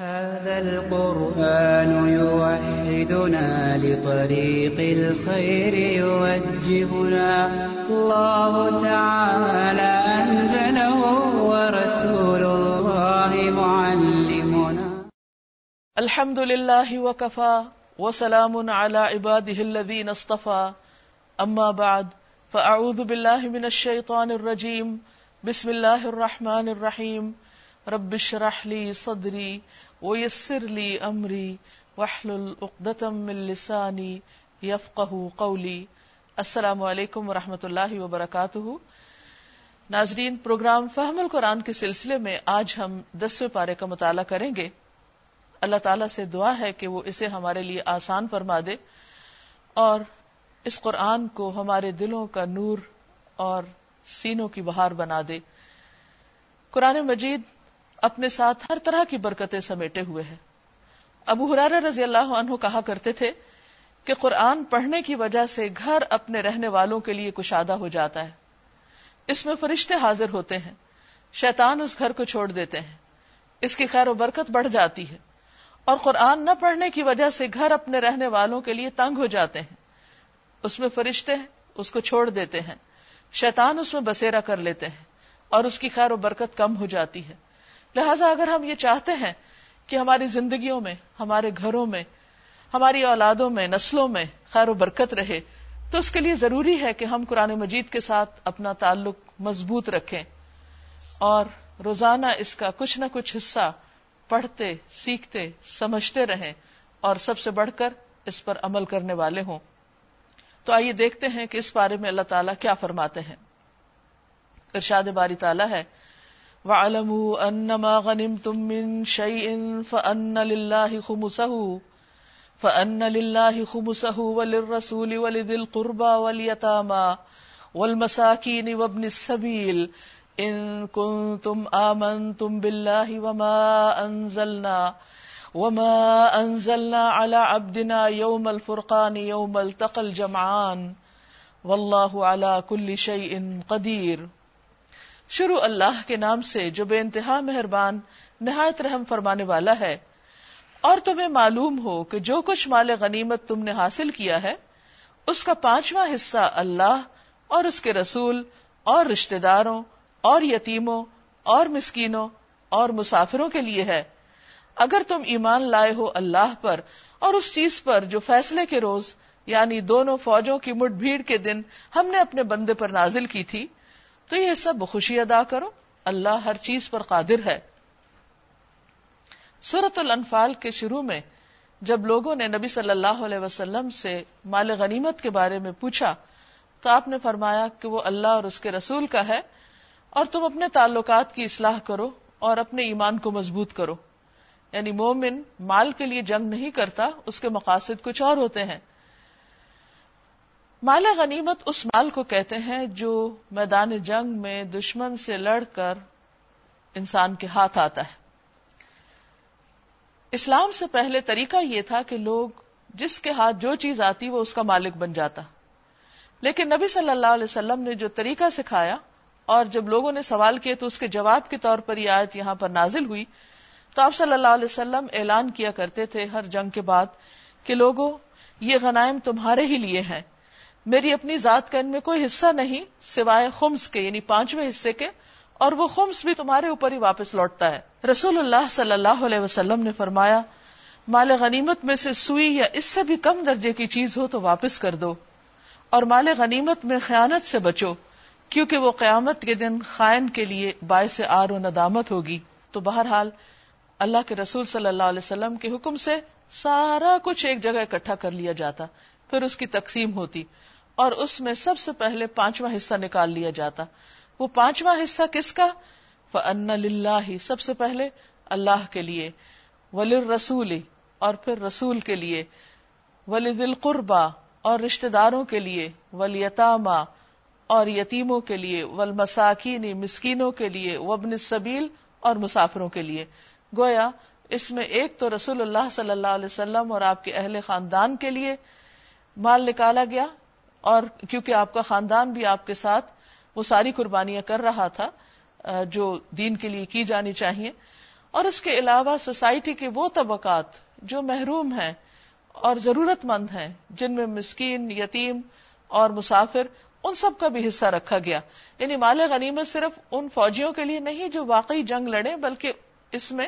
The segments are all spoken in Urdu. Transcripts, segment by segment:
هذا القرآن يوحدنا لطريق الخير يوجهنا. الله تعالى أنزله ورسول الله معلمنا. الحمد لله وكفى وسلام على عباده الذين اصطفى. اما بعد فاعوذ بالله من الشيطان الرجيم. بسم الله الرحمن الرحيم. رب اشرح لي صدري ويسر لي امري واحلل عقدة من لساني يفقهوا قولي. السلام علیکم ورحمۃ اللہ وبرکاتہ ناظرین، پروگرام فہم القرآن کے سلسلے میں آج ہم دسویں پارے کا مطالعہ کریں گے۔ اللہ تعالیٰ سے دعا ہے کہ وہ اسے ہمارے لیے آسان فرما دے اور اس قرآن کو ہمارے دلوں کا نور اور سینوں کی بہار بنا دے۔ قرآن مجید اپنے ساتھ ہر طرح کی برکتیں سمیٹے ہوئے ہے ابو حرار رضی اللہ عنہ کہا کرتے تھے کہ قرآن پڑھنے کی وجہ سے گھر اپنے رہنے والوں کے لیے کشادہ ہو جاتا ہے۔ اس میں فرشتے حاضر ہوتے ہیں۔ شیطان اس گھر کو چھوڑ دیتے ہیں۔ اس کی خیر و برکت بڑھ جاتی ہے۔ اور قرآن نہ پڑھنے کی وجہ سے گھر اپنے رہنے والوں کے لیے تنگ ہو جاتے ہیں۔ اس میں فرشتے ہیں، اس کو چھوڑ دیتے ہیں۔ شیطان اس میں بسیرا کر لیتے ہیں اور اس کی خیر و برکت کم ہو جاتی ہے۔ لہٰذا اگر ہم یہ چاہتے ہیں کہ ہماری زندگیوں میں، ہمارے گھروں میں، ہماری اولادوں میں، نسلوں میں خیر و برکت رہے، تو اس کے لیے ضروری ہے کہ ہم قرآن مجید کے ساتھ اپنا تعلق مضبوط رکھیں اور روزانہ اس کا کچھ نہ کچھ حصہ پڑھتے، سیکھتے، سمجھتے رہیں اور سب سے بڑھ کر اس پر عمل کرنے والے ہوں۔ تو آئیے دیکھتے ہیں کہ اس بارے میں اللہ تعالیٰ کیا فرماتے ہیں۔ ارشاد باری تعالیٰ ہے وَعَلَمُوا أَنَّمَا غَنِمْتُم مِّن شَيْءٍ فَأَنَّ لِلَّهِ خُمُسَهُ فَأَنَّ لِلَّهِ خُمُسَهُ وَلِلرَّسُولِ وَلِذِي الْقُرْبَى وَالْيَتَامَى وَالْمَسَاكِينِ وَابْنِ السَّبِيلِ. إِن كُنتُمْ آمَنتُم بِاللَّهِ وَمَا أَنزَلْنَا، وما انزلنا على عبدنا يوم الفرقان يوم التقى الجمعان. والله على كل شيء قدير. شروع اللہ کے نام سے جو بے انتہا مہربان، نہایت رحم فرمانے والا ہے۔ اور تمہیں معلوم ہو کہ جو کچھ مال غنیمت تم نے حاصل کیا ہے، اس کا پانچواں حصہ اللہ اور اس کے رسول اور رشتہ داروں اور یتیموں اور مسکینوں اور مسافروں کے لیے ہے۔ اگر تم ایمان لائے ہو اللہ پر اور اس چیز پر جو فیصلے کے روز یعنی دونوں فوجوں کی مٹ بھیڑ کے دن ہم نے اپنے بندے پر نازل کی تھی تو یہ سب خوشی ادا کرو۔ اللہ ہر چیز پر قادر ہے۔ سورت الانفال کے شروع میں جب لوگوں نے نبی صلی اللہ علیہ وسلم سے مال غنیمت کے بارے میں پوچھا، تو آپ نے فرمایا کہ وہ اللہ اور اس کے رسول کا ہے اور تم اپنے تعلقات کی اصلاح کرو اور اپنے ایمان کو مضبوط کرو۔ یعنی مومن مال کے لیے جنگ نہیں کرتا، اس کے مقاصد کچھ اور ہوتے ہیں۔ مال غنیمت اس مال کو کہتے ہیں جو میدان جنگ میں دشمن سے لڑ کر انسان کے ہاتھ آتا ہے۔ اسلام سے پہلے طریقہ یہ تھا کہ لوگ جس کے ہاتھ جو چیز آتی وہ اس کا مالک بن جاتا۔ لیکن نبی صلی اللہ علیہ وسلم نے جو طریقہ سکھایا اور جب لوگوں نے سوال کیے تو اس کے جواب کے طور پر یہ آیت یہاں پر نازل ہوئی۔ تو آپ صلی اللہ علیہ وسلم اعلان کیا کرتے تھے ہر جنگ کے بعد کہ لوگوں، یہ غنائم تمہارے ہی لیے ہیں۔ میری اپنی ذات کا ان میں کوئی حصہ نہیں سوائے خمس کے یعنی پانچویں حصے کے، اور وہ خمس بھی تمہارے اوپر ہی واپس لوٹتا ہے۔ رسول اللہ صلی اللہ علیہ وسلم نے فرمایا، مال غنیمت میں سے سوئی یا اس سے بھی کم درجے کی چیز ہو تو واپس کر دو، اور مال غنیمت میں خیانت سے بچو، کیونکہ وہ قیامت کے دن خائن کے لیے باعث آر و ندامت ہوگی۔ تو بہرحال، اللہ کے رسول صلی اللہ علیہ وسلم کے حکم سے سارا کچھ ایک جگہ اکٹھا کر لیا جاتا، پھر اس کی تقسیم ہوتی۔ اور اس میں سب سے پہلے پانچواں حصہ نکال لیا جاتا۔ وہ پانچواں حصہ کس کا؟ فن للہ سب سے پہلے اللہ کے لیے۔ ولر رسول اور پھر رسول کے لیے۔ ولی دل قربا اور رشتے داروں کے لیے۔ ولیتاما اور یتیموں کے لیے۔ ول مساکین مسکینوں کے لیے۔ وبن سبیل اور مسافروں کے لیے۔ گویا، اس میں ایک تو رسول اللہ صلی اللہ علیہ وسلم اور آپ کے اہل خاندان کے لیے۔ مال نکالا گیا۔ اور کیونکہ آپ کا خاندان بھی آپ کے ساتھ وہ ساری قربانیاں کر رہا تھا جو دین کے لیے کی جانی چاہیے۔ اور اس کے علاوہ سوسائٹی کے وہ طبقات جو محروم ہیں اور ضرورت مند ہیں، جن میں مسکین، یتیم اور مسافر، ان سب کا بھی حصہ رکھا گیا۔ یعنی مال غنیمت صرف ان فوجیوں کے لیے نہیں جو واقعی جنگ لڑے بلکہ اس میں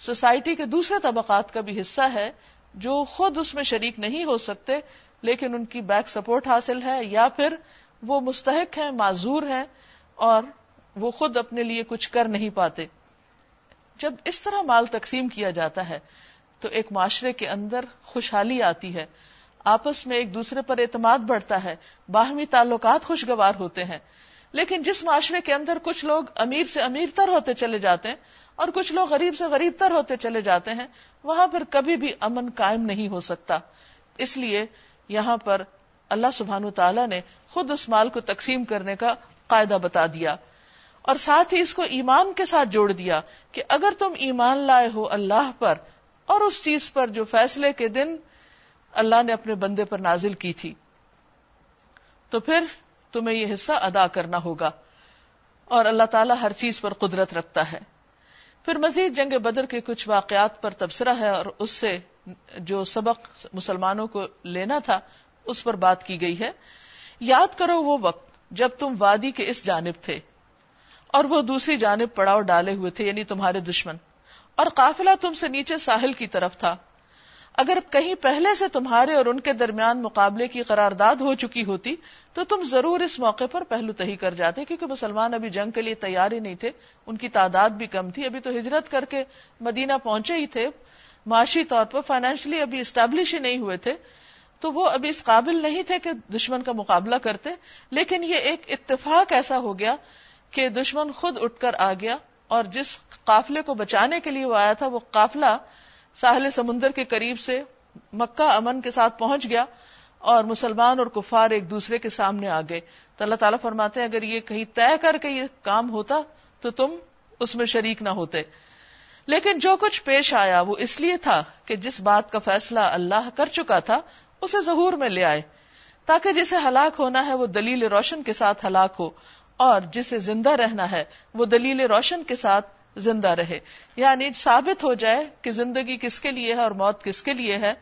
سوسائٹی کے دوسرے طبقات کا بھی حصہ ہے جو خود اس میں شریک نہیں ہو سکتے لیکن ان کی بیک سپورٹ حاصل ہے یا پھر وہ مستحق ہیں، معذور ہیں اور وہ خود اپنے لیے کچھ کر نہیں پاتے۔ جب اس طرح مال تقسیم کیا جاتا ہے تو ایک معاشرے کے اندر خوشحالی آتی ہے۔ آپس میں ایک دوسرے پر اعتماد بڑھتا ہے۔ باہمی تعلقات خوشگوار ہوتے ہیں۔ لیکن جس معاشرے کے اندر کچھ لوگ امیر سے امیر تر ہوتے چلے جاتے ہیں اور کچھ لوگ غریب سے غریب تر ہوتے چلے جاتے ہیں، وہاں پر کبھی بھی امن قائم نہیں ہو سکتا۔ اس لیے یہاں پر اللہ سبحان تعالیٰ نے خود اس مال کو تقسیم کرنے کا قاعدہ بتا دیا اور ساتھ ہی اس کو ایمان کے ساتھ جوڑ دیا کہ اگر تم ایمان لائے ہو اللہ پر اور اس چیز پر جو فیصلے کے دن اللہ نے اپنے بندے پر نازل کی تھی، تو پھر تمہیں یہ حصہ ادا کرنا ہوگا اور اللہ تعالیٰ ہر چیز پر قدرت رکھتا ہے۔ پھر مزید جنگ بدر کے کچھ واقعات پر تبصرہ ہے اور اس سے جو سبق مسلمانوں کو لینا تھا، اس پر بات کی گئی ہے۔ یاد کرو وہ وقت جب تم وادی کے اس جانب تھے اور وہ دوسری جانب پڑاؤ ڈالے ہوئے تھے یعنی تمہارے دشمن۔ اور قافلہ تم سے نیچے ساحل کی طرف تھا۔ اگر کہیں پہلے سے تمہارے اور ان کے درمیان مقابلے کی قرارداد ہو چکی ہوتی، تو تم ضرور اس موقع پر پہلو تہی کر جاتے، کیونکہ مسلمان ابھی جنگ کے لیے تیار ہی نہیں تھے۔ ان کی تعداد بھی کم تھی۔ ابھی تو ہجرت کر کے مدینہ پہنچے ہی تھے۔ معاشی طور پر فائنینشلی ابھی اسٹیبلش ہی نہیں ہوئے تھے، تو وہ ابھی اس قابل نہیں تھے کہ دشمن کا مقابلہ کرتے۔ لیکن یہ ایک اتفاق ایسا ہو گیا کہ دشمن خود اٹھ کر آ گیا اور جس قافلے کو بچانے کے لیے وہ آیا تھا، وہ قافلہ ساحل سمندر کے قریب سے مکہ امن کے ساتھ پہنچ گیا اور مسلمان اور کفار ایک دوسرے کے سامنے آ گئے۔ تو اللہ تعالیٰ فرماتے ہیں، اگر یہ کہیں طے کر کے یہ کام ہوتا تو تم اس میں شریک نہ ہوتے۔ لیکن جو کچھ پیش آیا وہ اس لیے تھا کہ جس بات کا فیصلہ اللہ کر چکا تھا، اسے ظہور میں لے آئے۔ تاکہ جسے ہلاک ہونا ہے وہ دلیل روشن کے ساتھ ہلاک ہو، اور جسے زندہ رہنا ہے وہ دلیل روشن کے ساتھ زندہ رہے۔ یعنی ثابت ہو جائے کہ زندگی کس کے لیے ہے اور موت کس کے لیے ہے،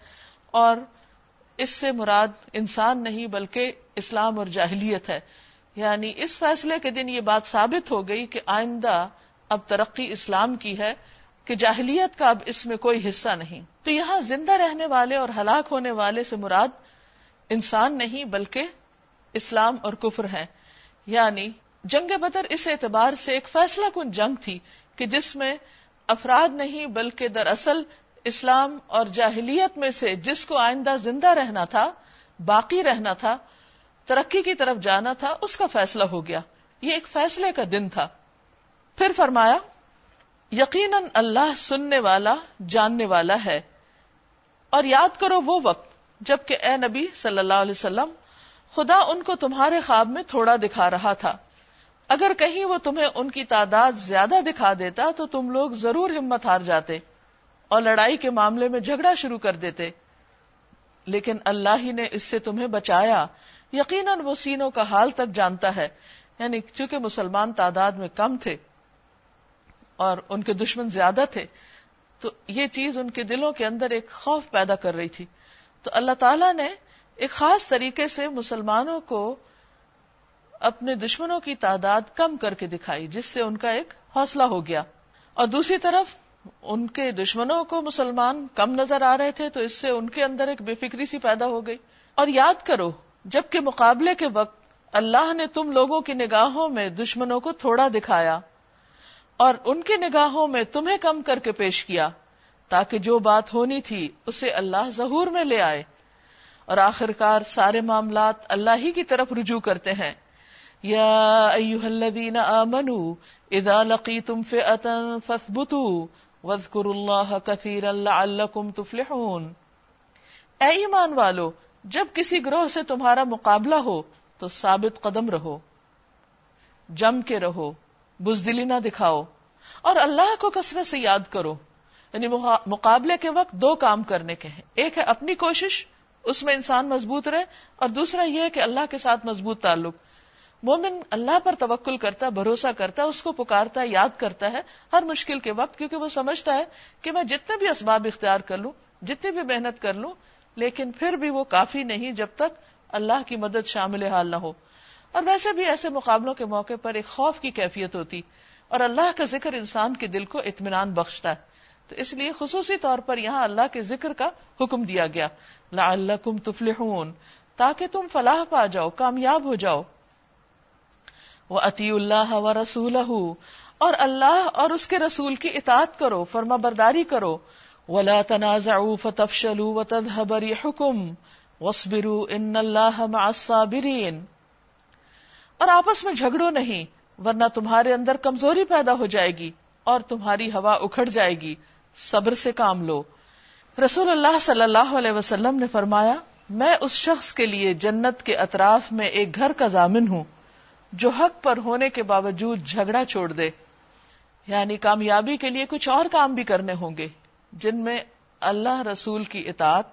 اور اس سے مراد انسان نہیں بلکہ اسلام اور جاہلیت ہے۔ یعنی اس فیصلے کے دن یہ بات ثابت ہو گئی کہ آئندہ اب ترقی اسلام کی ہے۔ کہ جاہلیت کا اب اس میں کوئی حصہ نہیں۔ تو یہاں زندہ رہنے والے اور ہلاک ہونے والے سے مراد انسان نہیں بلکہ اسلام اور کفر ہے یعنی جنگ بدر اس اعتبار سے ایک فیصلہ کن جنگ تھی کہ جس میں افراد نہیں بلکہ دراصل اسلام اور جاہلیت میں سے جس کو آئندہ زندہ رہنا تھا، باقی رہنا تھا، ترقی کی طرف جانا تھا، اس کا فیصلہ ہو گیا۔ یہ ایک فیصلے کا دن تھا۔ پھر فرمایا یقیناً اللہ سننے والا، جاننے والا ہے۔ اور یاد کرو وہ وقت، جبکہ اے نبی صلی اللہ علیہ وسلم، خدا ان کو تمہارے خواب میں تھوڑا دکھا رہا تھا۔ اگر کہیں وہ تمہیں ان کی تعداد زیادہ دکھا دیتا تو تم لوگ ضرور ہمت ہار جاتے اور لڑائی کے معاملے میں جھگڑا شروع کر دیتے۔ لیکن اللہ ہی نے اس سے تمہیں بچایا۔ یقیناً وہ سینوں کا حال تک جانتا ہے یعنی چونکہ مسلمان تعداد میں کم تھے۔ اور ان کے دشمن زیادہ تھے، تو یہ چیز ان کے دلوں کے اندر ایک خوف پیدا کر رہی تھی۔ تو اللہ تعالی نے ایک خاص طریقے سے مسلمانوں کو اپنے دشمنوں کی تعداد کم کر کے دکھائی، جس سے ان کا ایک حوصلہ ہو گیا۔ اور دوسری طرف ان کے دشمنوں کو مسلمان کم نظر آ رہے تھے، تو اس سے ان کے اندر ایک بے فکری سی پیدا ہو گئی۔ اور یاد کرو جبکہ مقابلے کے وقت اللہ نے تم لوگوں کی نگاہوں میں دشمنوں کو تھوڑا دکھایا اور ان کی نگاہوں میں تمہیں کم کر کے پیش کیا، تاکہ جو بات ہونی تھی اسے اللہ ظہور میں لے آئے۔ اور آخرکار سارے معاملات اللہ ہی کی طرف رجوع کرتے ہیں۔ یا ایوہ الذین آمنوا اذا لقیتم فئتا فاثبتوا واذکروا اللہ کثیرا لعلکم تفلحون۔ اے ایمان والو، جب کسی گروہ سے تمہارا مقابلہ ہو تو ثابت قدم رہو، جم کے رہو۔ بزدلی نہ دکھاؤ اور اللہ کو کثرت سے یاد کرو یعنی مقابلے کے وقت دو کام کرنے کے ہیں۔ ایک ہے اپنی کوشش، اس میں انسان مضبوط رہے، اور دوسرا یہ ہے کہ اللہ کے ساتھ مضبوط تعلق۔ مومن اللہ پر توکل کرتا، بھروسہ کرتا ہے اس کو پکارتا ہے یاد کرتا ہے ہر مشکل کے وقت، کیونکہ وہ سمجھتا ہے کہ میں جتنے بھی اسباب اختیار کر لوں، جتنی بھی محنت کر لوں، لیکن پھر بھی وہ کافی نہیں جب تک اللہ کی مدد شامل حال نہ ہو۔ اور ویسے بھی ایسے مقابلوں کے موقع پر ایک خوف کی کیفیت ہوتی اور اللہ کا ذکر انسان کے دل کو اطمینان بخشتا ہے۔ تو اس لیے خصوصی طور پر یہاں اللہ کے ذکر کا حکم دیا گیا۔ لعلکم تفلحون، تاکہ تم فلاح پا جاؤ، کامیاب ہو جاؤ۔ وہ عطی اللہ و رسول اور اللہ اور اس کے رسول کی اطاعت کرو، فرما برداری کرو۔ ولا تنازعوا فتفشلوا وتذهب ريحكم، واصبروا ان اللہ مع الصابرین اور آپس میں جھگڑو نہیں، ورنہ تمہارے اندر کمزوری پیدا ہو جائے گی اور تمہاری ہوا اکھڑ جائے گی۔ صبر سے کام لو۔ رسول اللہ صلی اللہ علیہ وسلم نے فرمایا، میں اس شخص کے لیے جنت کے اطراف میں ایک گھر کا ضامن ہوں، جو حق پر ہونے کے باوجود جھگڑا چھوڑ دے۔ یعنی کامیابی کے لیے کچھ اور کام بھی کرنے ہوں گے، جن میں اللہ رسول کی اطاعت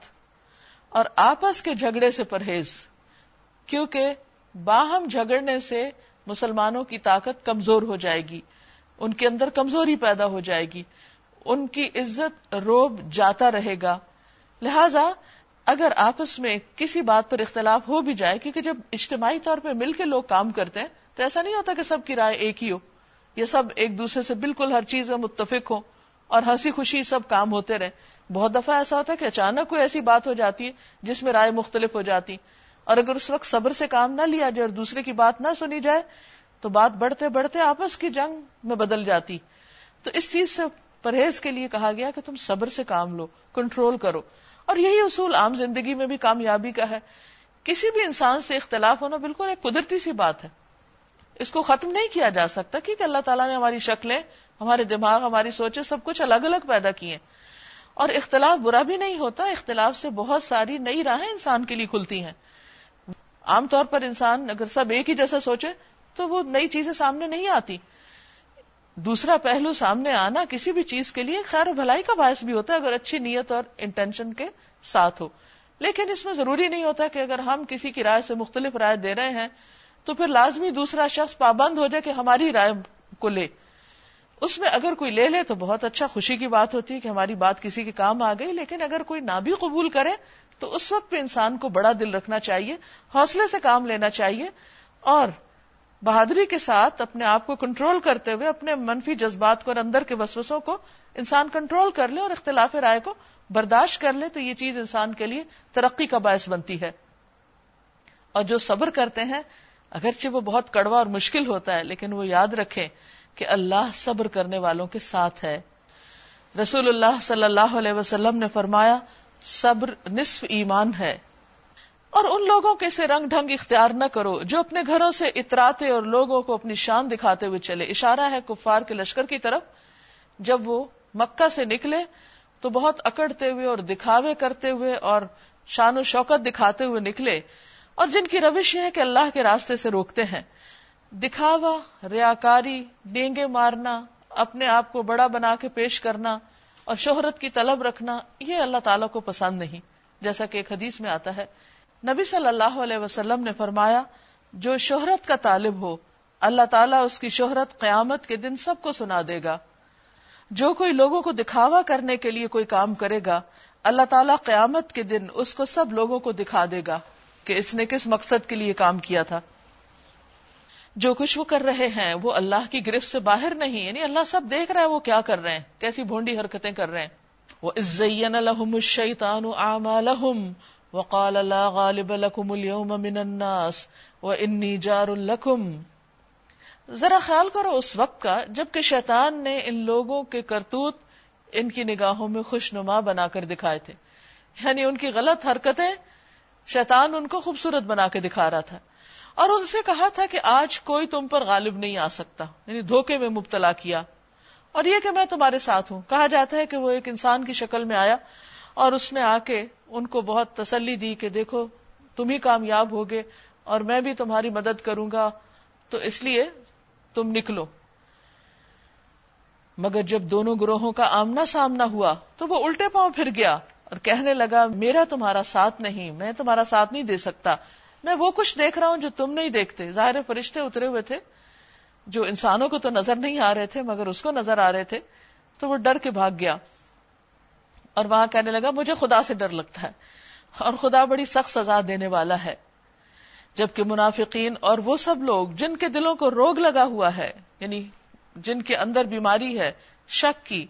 اور آپس کے جھگڑے سے پرہیز۔ کیونکہ باہم جھگڑنے سے مسلمانوں کی طاقت کمزور ہو جائے گی۔ ان کے اندر کمزوری پیدا ہو جائے گی۔ ان کی عزت روب جاتا رہے گا۔ لہذا اگر آپس میں کسی بات پر اختلاف ہو بھی جائے، کیونکہ جب اجتماعی طور پہ مل کے لوگ کام کرتے ہیں، تو ایسا نہیں ہوتا کہ سب کی رائے ایک ہی ہو، یا سب ایک دوسرے سے بالکل ہر چیز میں متفق ہو اور ہنسی خوشی سب کام ہوتے رہے۔ بہت دفعہ ایسا ہوتا ہے کہ اچانک کوئی ایسی بات ہو جاتی ہے جس میں رائے مختلف ہو جاتی۔ اور اگر اس وقت صبر سے کام نہ لیا جائے اور دوسرے کی بات نہ سنی جائے، تو بات بڑھتے بڑھتے آپس کی جنگ میں بدل جاتی۔ تو اس چیز سے پرہیز کے لیے کہا گیا کہ تم صبر سے کام لو، کنٹرول کرو۔ اور یہی اصول عام زندگی میں بھی کامیابی کا ہے۔ کسی بھی انسان سے اختلاف ہونا بالکل ایک قدرتی سی بات ہے۔ اس کو ختم نہیں کیا جا سکتا کیونکہ اللہ تعالیٰ نے ہماری شکلیں، ہمارے دماغ، ہماری سوچیں سب کچھ الگ الگ پیدا کیے اور اختلاف برا بھی نہیں ہوتا، اختلاف سے بہت ساری نئی راہیں انسان کے لیے کھلتی ہیں۔ عام طور پر انسان اگر سب ایک ہی جیسا سوچے تو وہ نئی چیزیں سامنے نہیں آتی۔ دوسرا پہلو سامنے آنا کسی بھی چیز کے لیے خیر و بھلائی کا باعث بھی ہوتا ہے اگر اچھی نیت اور انٹینشن کے ساتھ ہو۔ لیکن اس میں ضروری نہیں ہوتا کہ اگر ہم کسی کی رائے سے مختلف رائے دے رہے ہیں تو پھر لازمی دوسرا شخص پابند ہو جائے کہ ہماری رائے کو لے۔ اس میں اگر کوئی لے لے تو بہت اچھا خوشی کی بات ہوتی ہے کہ ہماری بات کسی کے کام آ گئی، لیکن اگر کوئی نہ بھی قبول کرے تو اس وقت بھی انسان کو بڑا دل رکھنا چاہیے، حوصلے سے کام لینا چاہیے، اور بہادری کے ساتھ اپنے آپ کو کنٹرول کرتے ہوئے، اپنے منفی جذبات کو اور اندر کے وسوسوں کو انسان کنٹرول کر لے اور اختلاف رائے کو برداشت کر لے، تو یہ چیز انسان کے لیے ترقی کا باعث بنتی ہے۔ اور جو صبر کرتے ہیں، اگرچہ وہ بہت کڑوا اور مشکل ہوتا ہے، لیکن وہ یاد رکھے کہ اللہ صبر کرنے والوں کے ساتھ ہے۔ رسول اللہ صلی اللہ علیہ وسلم نے فرمایا صبر نصف ایمان ہے۔ اور ان لوگوں کے سے رنگ ڈھنگ اختیار نہ کرو جو اپنے گھروں سے اتراتے اور لوگوں کو اپنی شان دکھاتے ہوئے چلے۔ اشارہ ہے کفار کے لشکر کی طرف۔ جب وہ مکہ سے نکلے تو بہت اکڑتے ہوئے اور دکھاوے کرتے ہوئے اور شان و شوکت دکھاتے ہوئے نکلے۔ اور جن کی روش یہ ہے کہ اللہ کے راستے سے روکتے ہیں۔ دکھاوا ریاکاری ڈینگے مارنا، اپنے آپ کو بڑا بنا کے پیش کرنا اور شہرت کی طلب رکھنا یہ اللہ تعالیٰ کو پسند نہیں۔ جیسا کہ ایک حدیث میں آتا ہے، نبی صلی اللہ علیہ وسلم نے فرمایا، جو شہرت کا طالب ہو، اللہ تعالیٰ اس کی شہرت قیامت کے دن سب کو سنا دے گا۔ جو کوئی لوگوں کو دکھاوا کرنے کے لیے کوئی کام کرے گا، اللہ تعالیٰ قیامت کے دن اس کو سب لوگوں کو دکھا دے گا کہ اس نے کس مقصد کے لیے کام کیا تھا۔ جو کچھ وہ کر رہے ہیں، وہ اللہ کی گرفت سے باہر نہیں یعنی اللہ سب دیکھ رہا ہے وہ کیا کر رہے ہیں، کیسی بھونڈی حرکتیں کر رہے ہیں۔ وہ عزین الحم الشیطان اعمالهم وقال لا غالب لكم اليوم من الناس واني جار لكم ذرا خیال کرو اس وقت کا جبکہ شیطان نے ان لوگوں کے کرتوت ان کی نگاہوں میں خوش نما بنا کر دکھائے تھے۔ یعنی ان کی غلط حرکتیں شیطان ان کو خوبصورت بنا کے دکھا رہا تھا۔ اور ان سے کہا تھا کہ آج کوئی تم پر غالب نہیں آ سکتا یعنی دھوکے میں مبتلا کیا۔ اور یہ کہ میں تمہارے ساتھ ہوں۔ کہا جاتا ہے کہ وہ ایک انسان کی شکل میں آیا اور اس نے آ کے ان کو بہت تسلی دی کہ دیکھو، تم ہی کامیاب ہوگے اور میں بھی تمہاری مدد کروں گا، تو اس لیے تم نکلو۔ مگر جب دونوں گروہوں کا آمنا سامنا ہوا تو وہ الٹے پاؤں پھر گیا اور کہنے لگا، میرا تمہارا ساتھ نہیں، میں تمہارا ساتھ نہیں دے سکتا۔ میں وہ کچھ دیکھ رہا ہوں جو تم نہیں دیکھتے۔ ظاہر فرشتے اترے ہوئے تھے، جو انسانوں کو تو نظر نہیں آ رہے تھے، مگر اس کو نظر آ رہے تھے، تو وہ ڈر کے بھاگ گیا۔ اور وہاں کہنے لگا، مجھے خدا سے ڈر لگتا ہے، اور خدا بڑی سخت سزا دینے والا ہے۔ جبکہ منافقین اور وہ سب لوگ جن کے دلوں کو روگ لگا ہوا ہے یعنی جن کے اندر بیماری ہے، شک کی،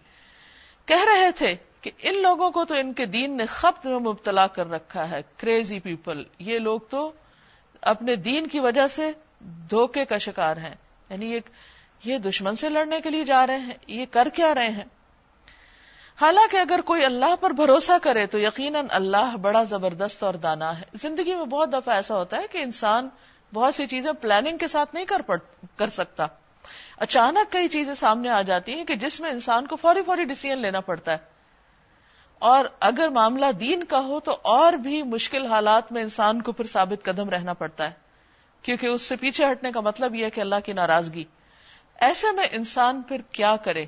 کہہ رہے تھے کہ ان لوگوں کو تو ان کے دین نے خبت میں مبتلا کر رکھا ہے۔ کریزی پیپل یہ لوگ تو اپنے دین کی وجہ سے دھوکے کا شکار ہیں۔ یعنی یہ دشمن سے لڑنے کے لیے جا رہے ہیں، یہ کر کیا رہے ہیں۔ حالانکہ اگر کوئی اللہ پر بھروسہ کرے تو یقیناً اللہ بڑا زبردست اور دانا ہے۔ زندگی میں بہت دفعہ ایسا ہوتا ہے کہ انسان بہت سی چیزیں پلاننگ کے ساتھ نہیں کر پڑ کر سکتا۔ اچانک کئی چیزیں سامنے آ جاتی ہیں کہ جس میں انسان کو فوری فوری ڈیسیزن لینا پڑتا ہے۔ اور اگر معاملہ دین کا ہو تو اور بھی مشکل حالات میں انسان کو پھر ثابت قدم رہنا پڑتا ہے۔ کیونکہ اس سے پیچھے ہٹنے کا مطلب یہ ہے کہ اللہ کی ناراضگی۔ ایسے میں انسان پھر کیا کرے؟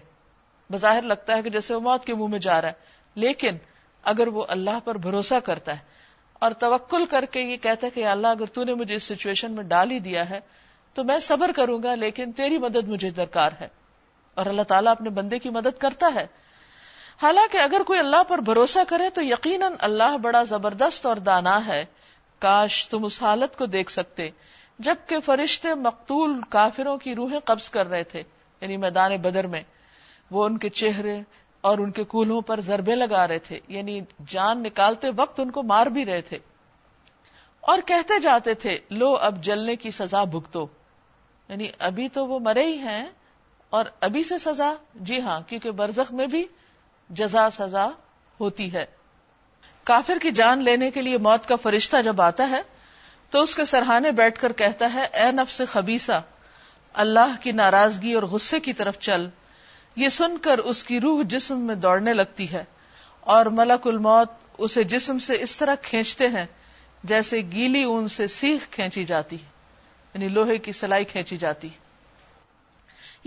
بظاہر لگتا ہے کہ جیسے وہ موت کے منہ میں جا رہا ہے، لیکن اگر وہ اللہ پر بھروسہ کرتا ہے اور توکل کر کے یہ کہتا ہے کہ اللہ، اگر تو نے مجھے اس سچویشن میں ڈال ہی دیا ہے، تو میں صبر کروں گا، لیکن تیری مدد مجھے درکار ہے۔ اور اللہ تعالیٰ اپنے بندے کی مدد کرتا ہے۔ حالانکہ اگر کوئی اللہ پر بھروسہ کرے تو یقیناً اللہ بڑا زبردست اور دانا ہے۔ کاش تم اس حالت کو دیکھ سکتے، جبکہ فرشتے مقتول کافروں کی روحیں قبض کر رہے تھے یعنی میدان بدر میں۔ وہ ان کے چہرے اور ان کے کولوں پر ضربے لگا رہے تھے یعنی جان نکالتے وقت ان کو مار بھی رہے تھے۔ اور کہتے جاتے تھے، لو اب جلنے کی سزا بھگتو۔ یعنی ابھی تو وہ مرے ہی ہیں اور ابھی سے سزا۔ جی ہاں کیونکہ برزخ میں بھی جزا سزا ہوتی ہے۔ کافر کی جان لینے کے لیے موت کا فرشتہ جب آتا ہے، تو اس کے سرحانے بیٹھ کر کہتا ہے، اے نفس خبیصہ اللہ کی ناراضگی اور غصے کی طرف چل۔ یہ سن کر اس کی روح جسم میں دوڑنے لگتی ہے اور ملک الموت اسے جسم سے اس طرح کھینچتے ہیں جیسے گیلی اون سے سیخ کھینچی جاتی ہے یعنی لوہے کی سلائی کھینچی جاتی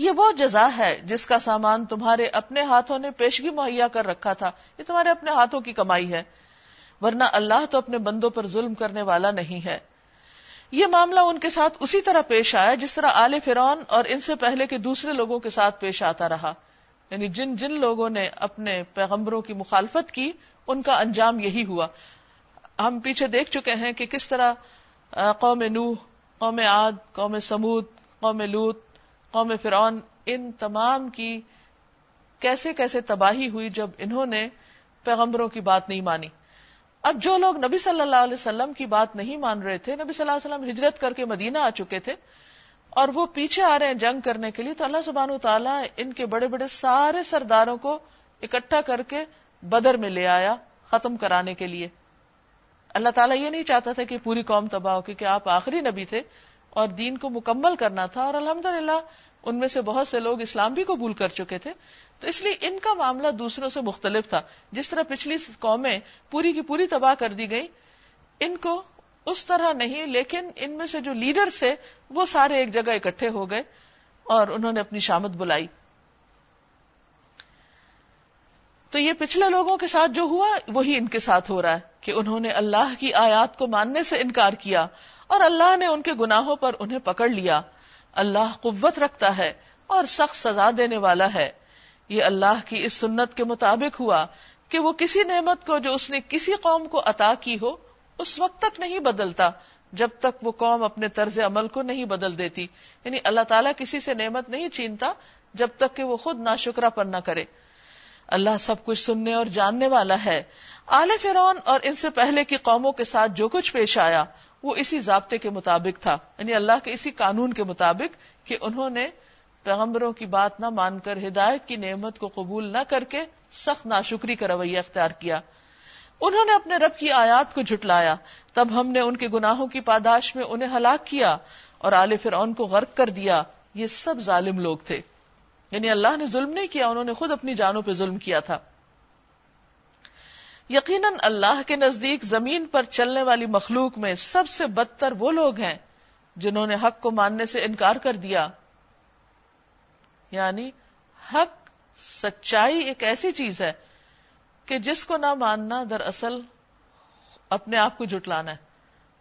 یہ وہ جزا ہے جس کا سامان تمہارے اپنے ہاتھوں نے پیشگی مہیا کر رکھا تھا۔ یہ تمہارے اپنے ہاتھوں کی کمائی ہے۔ ورنہ اللہ تو اپنے بندوں پر ظلم کرنے والا نہیں ہے۔ یہ معاملہ ان کے ساتھ اسی طرح پیش آیا جس طرح آل فرون اور ان سے پہلے کے دوسرے لوگوں کے ساتھ پیش آتا رہا۔ یعنی جن جن لوگوں نے اپنے پیغمبروں کی مخالفت کی، ان کا انجام یہی ہوا۔ ہم پیچھے دیکھ چکے ہیں کہ کس طرح قوم نوح، قوم عاد، قوم سمود قوم لوت قوم فرعون ان تمام کی کیسے کیسے تباہی ہوئی جب انہوں نے پیغمبروں کی بات نہیں مانی۔ اب جو لوگ نبی صلی اللہ علیہ وسلم کی بات نہیں مان رہے تھے، نبی صلی اللہ علیہ وسلم ہجرت کر کے مدینہ آ چکے تھے اور وہ پیچھے آ رہے ہیں جنگ کرنے کے لیے، تو اللہ سبحانہ تعالیٰ ان کے بڑے بڑے سارے سرداروں کو اکٹھا کر کے بدر میں لے آیا ختم کرانے کے لیے۔ اللہ تعالیٰ یہ نہیں چاہتا تھا کہ پوری قوم تباہ ہو، کیونکہ آپ آخری نبی تھے۔ اور دین کو مکمل کرنا تھا اور الحمد ان میں سے بہت سے لوگ اسلام بھی قبول کر چکے تھے۔ تو اس لیے ان کا معاملہ دوسروں سے مختلف تھا۔ جس طرح پچھلی قومیں پوری کی پوری تباہ کر دی گئی ان کو اس طرح نہیں، لیکن ان میں سے جو لیڈر سے وہ سارے ایک جگہ اکٹھے ہو گئے اور انہوں نے اپنی شامت بلائی۔ تو یہ پچھلے لوگوں کے ساتھ جو ہوا، وہی ان کے ساتھ ہو رہا ہے کہ انہوں نے اللہ کی آیات کو ماننے سے انکار کیا۔ اور اللہ نے ان کے گناہوں پر انہیں پکڑ لیا۔ اللہ قوت رکھتا ہے اور سخت سزا دینے والا ہے۔ یہ اللہ کی اس سنت کے مطابق ہوا کہ وہ کسی نعمت کو جو اس نے کسی قوم کو عطا کی ہو، اس وقت تک نہیں بدلتا، جب تک وہ قوم اپنے طرز عمل کو نہیں بدل دیتی۔ یعنی اللہ تعالیٰ کسی سے نعمت نہیں چینتا جب تک کہ وہ خود نہ شکرا پر نہ کرے۔ اللہ سب کچھ سننے اور جاننے والا ہے۔ آل فرون اور ان سے پہلے کی قوموں کے ساتھ جو کچھ پیش آیا وہ اسی ضابطے کے مطابق تھا یعنی اللہ کے اسی قانون کے مطابق کہ انہوں نے پیغمبروں کی بات نہ مان کر، ہدایت کی نعمت کو قبول نہ کر کے سخت ناشکری کا رویہ اختیار کیا۔ انہوں نے اپنے رب کی آیات کو جھٹلایا۔ تب ہم نے ان کے گناہوں کی پاداش میں انہیں ہلاک کیا اور آل فرعون کو غرق کر دیا۔ یہ سب ظالم لوگ تھے۔ یعنی اللہ نے ظلم نہیں کیا، انہوں نے خود اپنی جانوں پہ ظلم کیا تھا۔ یقیناً اللہ کے نزدیک زمین پر چلنے والی مخلوق میں سب سے بدتر وہ لوگ ہیں جنہوں نے حق کو ماننے سے انکار کر دیا۔ یعنی حق سچائی ایک ایسی چیز ہے کہ جس کو نہ ماننا دراصل اپنے آپ کو جٹلانا ہے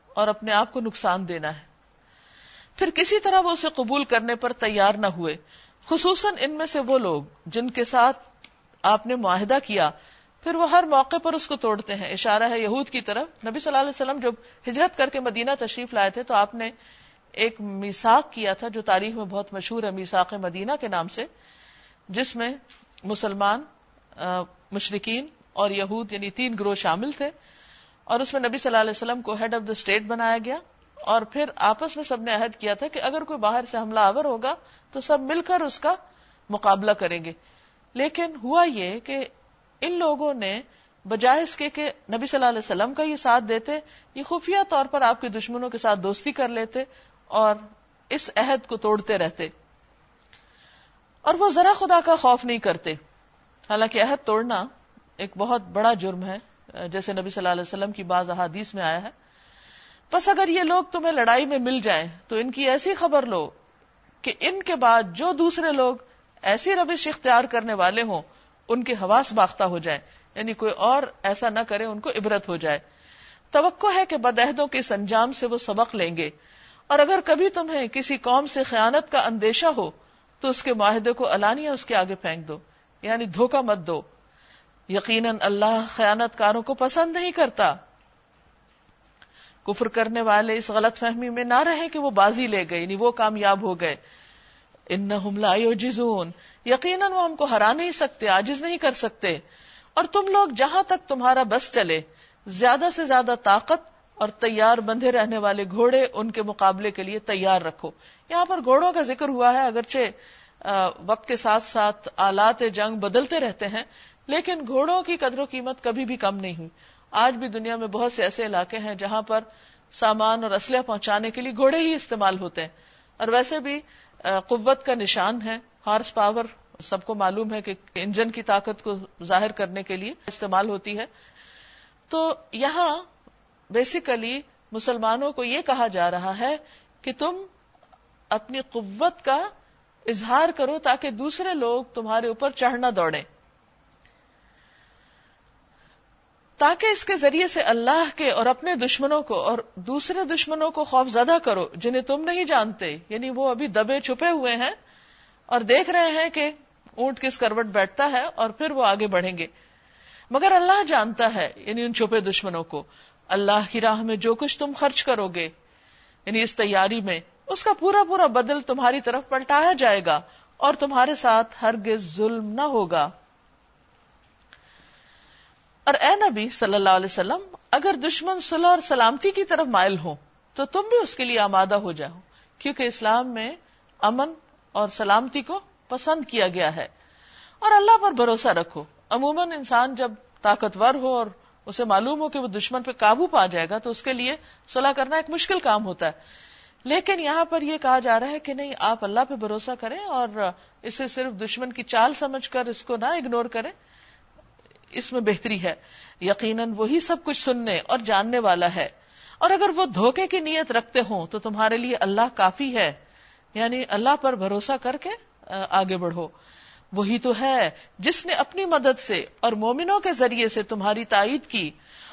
اور اپنے آپ کو نقصان دینا ہے۔ پھر کسی طرح وہ اسے قبول کرنے پر تیار نہ ہوئے، خصوصاً ان میں سے وہ لوگ جن کے ساتھ آپ نے معاہدہ کیا پھر وہ ہر موقع پر اس کو توڑتے ہیں۔ اشارہ ہے یہود کی طرف۔ نبی صلی اللہ علیہ وسلم جب ہجرت کر کے مدینہ تشریف لائے تھے تو آپ نے ایک میساک کیا تھا جو تاریخ میں بہت مشہور ہے میساک مدینہ کے نام سے، جس میں مسلمان مشرقین اور یہود یعنی تین گروہ شامل تھے اور اس میں نبی صلی اللہ علیہ وسلم کو ہیڈ آف دا اسٹیٹ بنایا گیا اور پھر آپس میں سب نے عہد کیا تھا کہ اگر کوئی باہر سے حملہ آور ہوگا تو سب مل کر اس کا مقابلہ کریں گے۔ لیکن ہوا یہ کہ ان لوگوں نے بجائے اس کے کہ نبی صلی اللہ علیہ وسلم کا یہ ساتھ دیتے، یہ خفیہ طور پر آپ کے دشمنوں کے ساتھ دوستی کر لیتے اور اس عہد کو توڑتے رہتے۔ اور وہ ذرا خدا کا خوف نہیں کرتے۔ حالانکہ عہد توڑنا ایک بہت بڑا جرم ہے، جیسے نبی صلی اللہ علیہ وسلم کی بعض احادیث میں آیا ہے۔ بس اگر یہ لوگ تمہیں لڑائی میں مل جائیں، تو ان کی ایسی خبر لو کہ ان کے بعد جو دوسرے لوگ ایسی روش اختیار کرنے والے ہوں ان کے حواس باختہ ہو جائے یعنی کوئی اور ایسا نہ کرے، ان کو عبرت ہو جائے۔ توقع ہے کہ بدعہدوں کے سنجام سے وہ سبق لیں گے۔ اور اگر کبھی تمہیں کسی قوم سے خیانت کا اندیشہ ہو، تو اس کے معاہدے کو الانیہ اس کے آگے پھینک دو۔ یعنی دھوکہ مت دو۔ یقیناً اللہ خیانت کاروں کو پسند نہیں کرتا۔ کفر کرنے والے اس غلط فہمی میں نہ رہے کہ وہ بازی لے گئے یعنی وہ کامیاب ہو گئے۔ ان یقیناً یقیناً وہ ہم کو ہرا نہیں سکتے آجز نہیں کر سکتے۔ اور تم لوگ جہاں تک تمہارا بس چلے، زیادہ سے زیادہ طاقت اور تیار بندھے رہنے والے گھوڑے ان کے مقابلے کے لیے تیار رکھو۔ یہاں پر گھوڑوں کا ذکر ہوا ہے، اگرچہ وقت کے ساتھ ساتھ آلات جنگ بدلتے رہتے ہیں، لیکن گھوڑوں کی قدر و قیمت کبھی بھی کم نہیں ہوئی۔ آج بھی دنیا میں بہت سے ایسے علاقے ہیں جہاں پر سامان اور اسلحہ پہنچانے کے لیے گھوڑے ہی استعمال ہوتے ہیں۔ اور ویسے بھی قوت کا نشان ہے، ہارس پاور سب کو معلوم ہے کہ انجن کی طاقت کو ظاہر کرنے کے لیے استعمال ہوتی ہے۔ تو یہاں بیسیکلی مسلمانوں کو یہ کہا جا رہا ہے کہ تم اپنی قوت کا اظہار کرو تاکہ دوسرے لوگ تمہارے اوپر چڑھنا دوڑیں۔ تاکہ اس کے ذریعے سے اللہ کے اور اپنے دشمنوں کو اور دوسرے دشمنوں کو خوف زدہ کرو جنہیں تم نہیں جانتے۔ یعنی وہ ابھی دبے چھپے ہوئے ہیں اور دیکھ رہے ہیں کہ اونٹ کس کروٹ بیٹھتا ہے اور پھر وہ آگے بڑھیں گے۔ مگر اللہ جانتا ہے یعنی ان چھپے دشمنوں کو۔ اللہ کی راہ میں جو کچھ تم خرچ کرو گے۔ یعنی اس تیاری میں اس کا پورا پورا بدل تمہاری طرف پلٹایا جائے گا اور تمہارے ساتھ ہرگز ظلم نہ ہوگا۔ اور اے نبی صلی اللہ علیہ وسلم، اگر دشمن صلح اور سلامتی کی طرف مائل ہو، تو تم بھی اس کے لیے آمادہ ہو جاؤ، کیونکہ اسلام میں امن اور سلامتی کو پسند کیا گیا ہے۔ اور اللہ پر بھروسہ رکھو، عموماً انسان جب طاقتور ہو اور اسے معلوم ہو کہ وہ دشمن پہ قابو پا جائے گا، تو اس کے لیے صلاح کرنا ایک مشکل کام ہوتا ہے۔ لیکن یہاں پر یہ کہا جا رہا ہے کہ نہیں، آپ اللہ پہ بھروسہ کریں اور اسے صرف دشمن کی چال سمجھ کر اس کو نہ اگنور کریں۔ اس میں بہتری ہے۔ یقیناً وہی سب کچھ سننے اور جاننے والا ہے۔ اور اگر وہ دھوکے کی نیت رکھتے ہوں تو تمہارے لیے اللہ کافی ہے۔ یعنی اللہ پر بھروسہ کر کے آگے بڑھو۔ وہی تو ہے جس نے اپنی مدد سے اور مومنوں کے ذریعے سے تمہاری تائید کی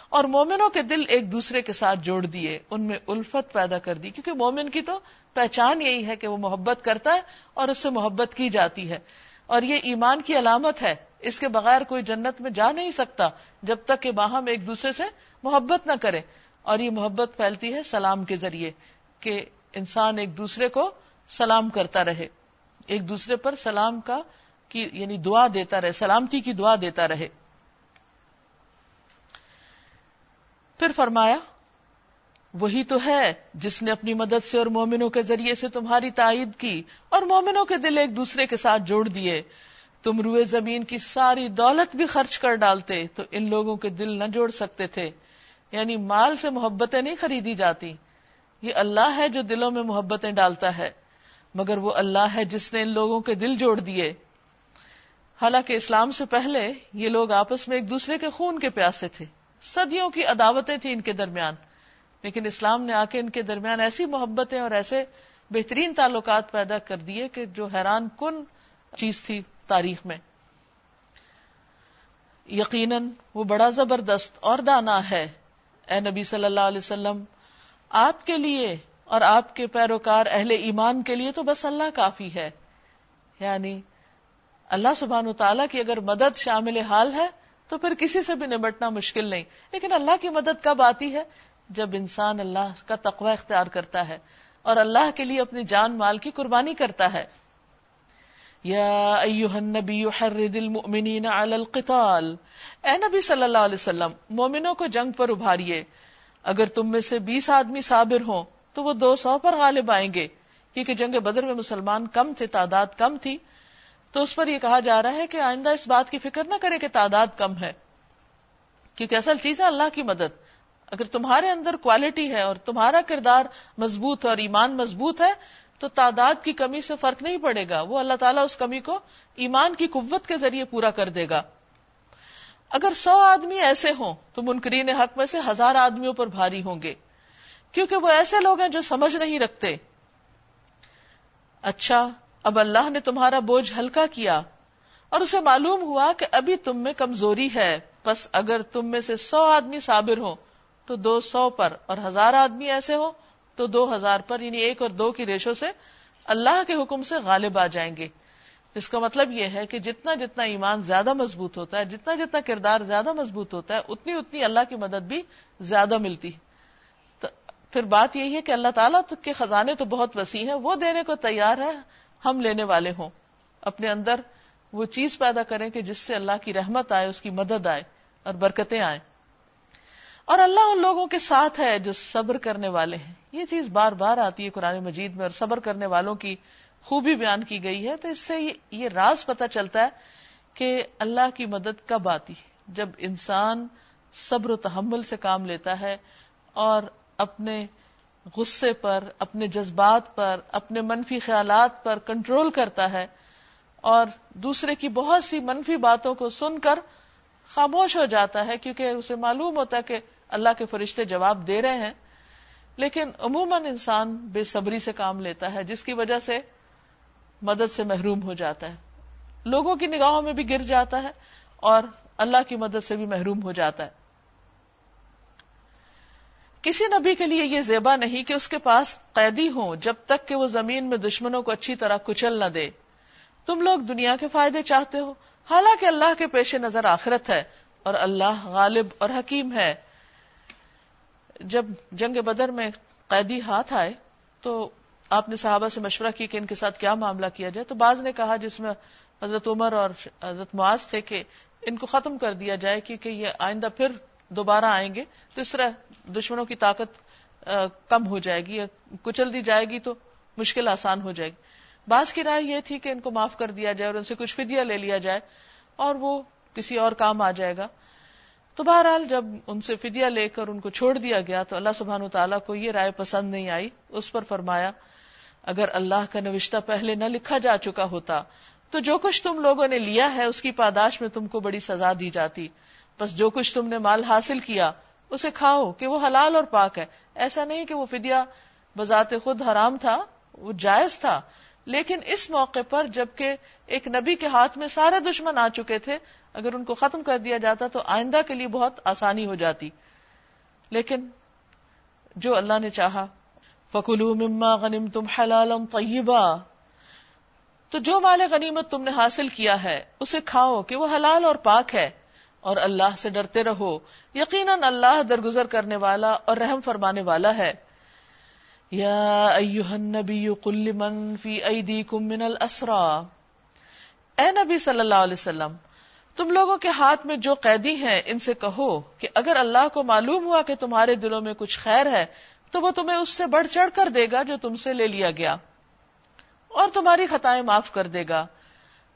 اور مومنوں کے دل ایک دوسرے کے ساتھ جوڑ دیے، ان میں الفت پیدا کر دی۔ کیونکہ مومن کی تو پہچان یہی ہے کہ وہ محبت کرتا ہے اور اس سے محبت کی جاتی ہے۔ اور یہ ایمان کی علامت ہے۔ اس کے بغیر کوئی جنت میں جا نہیں سکتا جب تک کہ باہم ایک دوسرے سے محبت نہ کرے۔ اور یہ محبت پھیلتی ہے سلام کے ذریعے کہ انسان ایک دوسرے کو سلام کرتا رہے۔ ایک دوسرے پر سلام کا کی یعنی دعا دیتا رہے، سلامتی کی دعا دیتا رہے۔ پھر فرمایا، وہی تو ہے جس نے اپنی مدد سے اور مومنوں کے ذریعے سے تمہاری تائید کی اور مومنوں کے دل ایک دوسرے کے ساتھ جوڑ دیے۔ تم روئے زمین کی ساری دولت بھی خرچ کر ڈالتے تو ان لوگوں کے دل نہ جوڑ سکتے تھے۔ یعنی مال سے محبتیں نہیں خریدی جاتی۔ یہ اللہ ہے جو دلوں میں محبتیں ڈالتا ہے۔ مگر وہ اللہ ہے جس نے ان لوگوں کے دل جوڑ دیے۔ حالانکہ اسلام سے پہلے یہ لوگ آپس میں ایک دوسرے کے خون کے پیاسے تھے۔ صدیوں کی عداوتیں تھیں ان کے درمیان۔ لیکن اسلام نے آ کے ان کے درمیان ایسی محبتیں اور ایسے بہترین تعلقات پیدا کر دیے کہ جو حیران کن چیز تھی۔ تاریخ میں۔ یقیناً وہ بڑا زبردست اور دانا ہے۔ اے نبی صلی اللہ علیہ وسلم، آپ کے لیے اور آپ کے پیروکار اہل ایمان کے لیے تو بس اللہ کافی ہے۔ یعنی اللہ سبحان و تعالیٰ کی اگر مدد شامل حال ہے تو پھر کسی سے بھی نمٹنا مشکل نہیں۔ لیکن اللہ کی مدد کب آتی ہے؟ جب انسان اللہ کا تقوی اختیار کرتا ہے اور اللہ کے لیے اپنی جان مال کی قربانی کرتا ہے۔ یا النبی حرد المؤمنین علی القتال۔ اے نبی صلی اللہ علیہ وسلم، مومنوں کو جنگ پر ابھاریے۔ اگر تم میں سے بیس آدمی صابر ہوں، تو وہ دو سو پر غالب آئیں گے۔ کیونکہ جنگ بدر میں مسلمان کم تھے، تعداد کم تھی۔ تو اس پر یہ کہا جا رہا ہے کہ آئندہ اس بات کی فکر نہ کرے کہ تعداد کم ہے۔ کیونکہ اصل چیز ہے اللہ کی مدد۔ اگر تمہارے اندر کوالٹی ہے اور تمہارا کردار مضبوط ہے اور ایمان مضبوط ہے تو تعداد کی کمی سے فرق نہیں پڑے گا۔ وہ اللہ تعالیٰ اس کمی کو ایمان کی قوت کے ذریعے پورا کر دے گا۔ اگر سو آدمی ایسے ہوں تو منکرین حق میں سے ہزار آدمیوں پر بھاری ہوں گے۔ کیونکہ وہ ایسے لوگ ہیں جو سمجھ نہیں رکھتے۔ اچھا اب اللہ نے تمہارا بوجھ ہلکا کیا اور اسے معلوم ہوا کہ ابھی تم میں کمزوری ہے۔ بس اگر تم میں سے سو آدمی صابر ہو تو دو سو پر اور ہزار آدمی ایسے ہو تو دو ہزار پر یعنی ایک اور دو کی ریشو سے اللہ کے حکم سے غالب آ جائیں گے۔ اس کا مطلب یہ ہے کہ جتنا جتنا ایمان زیادہ مضبوط ہوتا ہے، جتنا جتنا کردار زیادہ مضبوط ہوتا ہے، اتنی اتنی اللہ کی مدد بھی زیادہ ملتی۔ تو پھر بات یہی ہے کہ اللہ تعالیٰ کے خزانے تو بہت وسیع ہیں، وہ دینے کو تیار ہے، ہم لینے والے ہوں۔ اپنے اندر وہ چیز پیدا کریں کہ جس سے اللہ کی رحمت آئے، اس کی مدد آئے اور برکتیں آئے اور اللہ ان لوگوں کے ساتھ ہے جو صبر کرنے والے ہیں۔ یہ چیز بار بار آتی ہے قرآن مجید میں اور صبر کرنے والوں کی خوبی بیان کی گئی ہے۔ تو اس سے یہ راز پتا چلتا ہے کہ اللہ کی مدد کب آتی ہے۔ جب انسان صبر و تحمل سے کام لیتا ہے اور اپنے غصے پر، اپنے جذبات پر، اپنے منفی خیالات پر کنٹرول کرتا ہے اور دوسرے کی بہت سی منفی باتوں کو سن کر خاموش ہو جاتا ہے، کیونکہ اسے معلوم ہوتا ہے کہ اللہ کے فرشتے جواب دے رہے ہیں، لیکن عموماً انسان بے صبری سے کام لیتا ہے، جس کی وجہ سے مدد سے محروم ہو جاتا ہے۔ لوگوں کی نگاہوں میں بھی گر جاتا ہے اور اللہ کی مدد سے بھی محروم ہو جاتا ہے۔ کسی نبی کے لیے یہ زیبا نہیں کہ اس کے پاس قیدی ہوں جب تک کہ وہ زمین میں دشمنوں کو اچھی طرح کچل نہ دے۔ تم لوگ دنیا کے فائدے چاہتے ہو، حالانکہ اللہ کے پیش نظر آخرت ہے اور اللہ غالب اور حکیم ہے۔ جب جنگ بدر میں قیدی ہاتھ آئے تو آپ نے صحابہ سے مشورہ کی کہ ان کے ساتھ کیا معاملہ کیا جائے؟ تو بعض نے کہا جس میں حضرت عمر اور حضرت معاذ تھے کہ ان کو ختم کر دیا جائے کیونکہ یہ آئندہ پھر دوبارہ آئیں گے، تو اس طرح دشمنوں کی طاقت کم ہو جائے گی یا کچل دی جائے گی تو مشکل آسان ہو جائے گی۔ بعض کی رائے یہ تھی کہ ان کو معاف کر دیا جائے اور ان سے کچھ فدیہ لے لیا جائے اور وہ کسی اور کام آ جائے گا۔ تو بہرحال جب ان سے فدیہ لے کر ان کو چھوڑ دیا گیا تو اللہ سبحان تعالیٰ کو یہ رائے پسند نہیں آئی۔ اس پر فرمایا، اگر اللہ کا نوشتہ پہلے نہ لکھا جا چکا ہوتا تو جو کچھ تم لوگوں نے لیا ہے اس کی پاداش میں تم کو بڑی سزا دی جاتی۔ بس جو کچھ تم نے مال حاصل کیا، اسے کھاؤ کہ وہ حلال اور پاک ہے۔ ایسا نہیں کہ وہ فدیا بذات خود حرام تھا، وہ جائز تھا۔ لیکن اس موقع پر جبکہ ایک نبی کے ہاتھ میں سارے دشمن آ چکے تھے، اگر ان کو ختم کر دیا جاتا تو آئندہ کے لیے بہت آسانی ہو جاتی۔ لیکن جو اللہ نے چاہا فکلو مما غنیم تم حلال طیبہ تو جو مال غنیمت تم نے حاصل کیا ہے، اسے کھاؤ کہ وہ حلال اور پاک ہے۔ اور اللہ سے ڈرتے رہو۔ یقیناً اللہ درگزر کرنے والا اور رحم فرمانے والا ہے۔ یا ایوہ النبی قل من فی ایدیکم من الاسرا اے نبی صلی اللہ علیہ وسلم، تم لوگوں کے ہاتھ میں جو قیدی ہیں، ان سے کہو کہ اگر اللہ کو معلوم ہوا کہ تمہارے دلوں میں کچھ خیر ہے، تو وہ تمہیں اس سے بڑھ چڑھ کر دے گا جو تم سے لے لیا گیا۔ اور تمہاری خطائیں معاف کر دے گا۔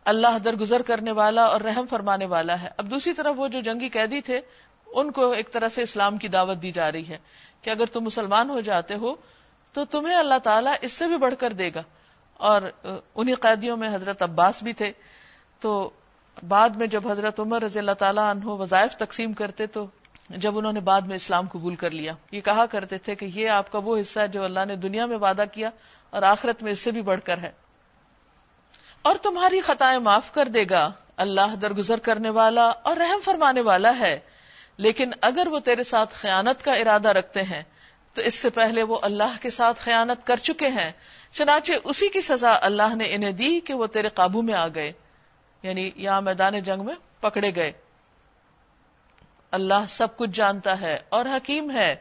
اللہ درگزر کرنے والا اور رحم فرمانے والا ہے۔ اب دوسری طرف وہ جو جنگی قیدی تھے، ان کو ایک طرح سے اسلام کی دعوت دی جا رہی ہے کہ اگر تم مسلمان ہو جاتے ہو تو تمہیں اللہ تعالیٰ اس سے بھی بڑھ کر دے گا۔ اور انہی قیدیوں میں حضرت عباس بھی تھے۔ تو بعد میں جب حضرت عمر رضی اللہ تعالیٰ عنہ وظائف تقسیم کرتے تو جب انہوں نے بعد میں اسلام قبول کر لیا۔ یہ کہا کرتے تھے کہ یہ آپ کا وہ حصہ ہے جو اللہ نے دنیا میں وعدہ کیا اور آخرت میں اس سے بھی بڑھ کر ہے۔ اور تمہاری خطائیں معاف کر دے گا۔ اللہ درگزر کرنے والا اور رحم فرمانے والا ہے۔ لیکن اگر وہ تیرے ساتھ خیانت کا ارادہ رکھتے ہیں تو اس سے پہلے وہ اللہ کے ساتھ خیانت کر چکے ہیں۔ چنانچہ اسی کی سزا اللہ نے انہیں دی کہ وہ تیرے قابو میں آ گئے۔ یعنی یہاں میدان جنگ میں پکڑے گئے۔ اللہ سب کچھ جانتا ہے اور حکیم ہے۔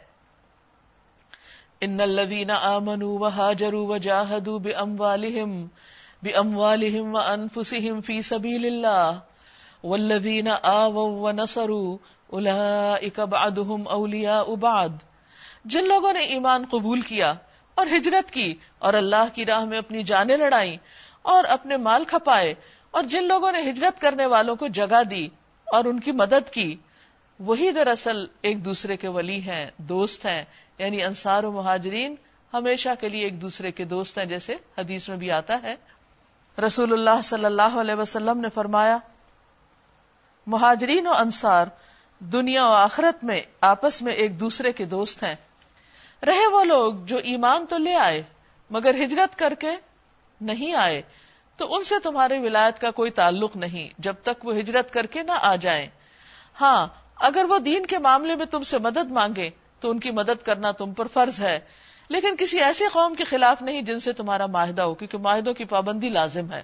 ان الذين امنوا وهاجروا وجاهدوا باموالهم باموالهم وانفسهم في سبيل الله والذين آووا ونصروا اولئك بعضهم اولياء بعض۔ جن لوگوں نے ایمان قبول کیا اور ہجرت کی اور اللہ کی راہ میں اپنی جانیں لڑائیں اور اپنے مال کھپائے اور جن لوگوں نے ہجرت کرنے والوں کو جگہ دی اور ان کی مدد کی، وہی دراصل ایک دوسرے کے ولی ہیں، دوست ہیں۔ یعنی انصار و مہاجرین ہمیشہ کے لیے ایک دوسرے کے دوست ہیں، جیسے حدیث میں بھی آتا ہے۔ رسول اللہ صلی اللہ علیہ وسلم نے فرمایا، مہاجرین و انصار دنیا و آخرت میں آپس میں ایک دوسرے کے دوست ہیں۔ رہے وہ لوگ جو ایمان تو لے آئے، مگر ہجرت کر کے نہیں آئے۔ تو ان سے تمہارے ولایت کا کوئی تعلق نہیں، جب تک وہ ہجرت کر کے نہ آ جائیں۔ ہاں اگر وہ دین کے معاملے میں تم سے مدد مانگے، تو ان کی مدد کرنا تم پر فرض ہے۔ لیکن کسی ایسے قوم کے خلاف نہیں جن سے تمہارا معاہدہ ہو، کیونکہ معاہدوں کی پابندی لازم ہے۔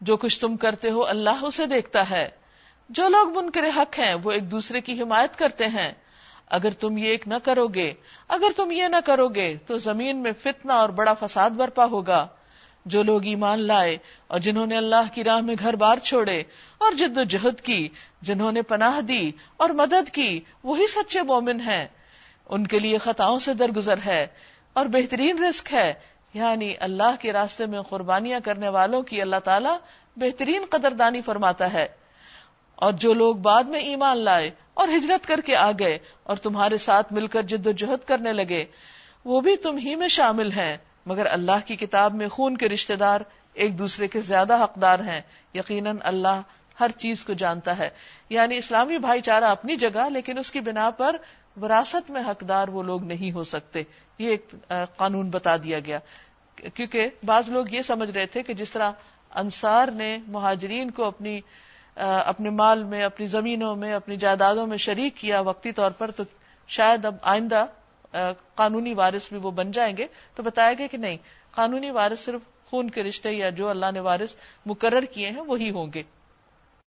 جو کچھ تم کرتے ہو، اللہ اسے دیکھتا ہے۔ جو لوگ منکر حق ہیں، وہ ایک دوسرے کی حمایت کرتے ہیں۔ اگر تم یہ ایک نہ کرو گے، اگر تم یہ نہ کرو گے، تو زمین میں فتنہ اور بڑا فساد برپا ہوگا۔ جو لوگ ایمان لائے اور جنہوں نے اللہ کی راہ میں گھر بار چھوڑے اور جد و جہد کی، جنہوں نے پناہ دی اور مدد کی، وہی سچے مومن ہیں۔ ان کے لیے خطاؤں سے درگزر ہے اور بہترین رزق ہے۔ یعنی اللہ کے راستے میں قربانیاں کرنے والوں کی اللہ تعالیٰ بہترین قدردانی فرماتا ہے۔ اور جو لوگ بعد میں ایمان لائے اور ہجرت کر کے آ گئے اور تمہارے ساتھ مل کر جد و جہد کرنے لگے۔ وہ بھی تم ہی میں شامل ہیں، مگر اللہ کی کتاب میں خون کے رشتے دار ایک دوسرے کے زیادہ حقدار ہیں۔ یقیناً اللہ ہر چیز کو جانتا ہے۔ یعنی اسلامی بھائی چارہ اپنی جگہ، لیکن اس کی بنا پر وراثت میں حقدار وہ لوگ نہیں ہو سکتے۔ یہ ایک قانون بتا دیا گیا۔ کیونکہ بعض لوگ یہ سمجھ رہے تھے کہ جس طرح انصار نے مہاجرین کو اپنی اپنے مال میں، اپنی زمینوں میں، اپنی جائیدادوں میں شریک کیا وقتی طور پر، تو شاید اب آئندہ قانونی وارث بھی وہ بن جائیں گے۔ تو بتایا گیا کہ نہیں، قانونی وارث صرف خون کے رشتے یا جو اللہ نے وارث مقرر کیے ہیں، وہی ہوں گے۔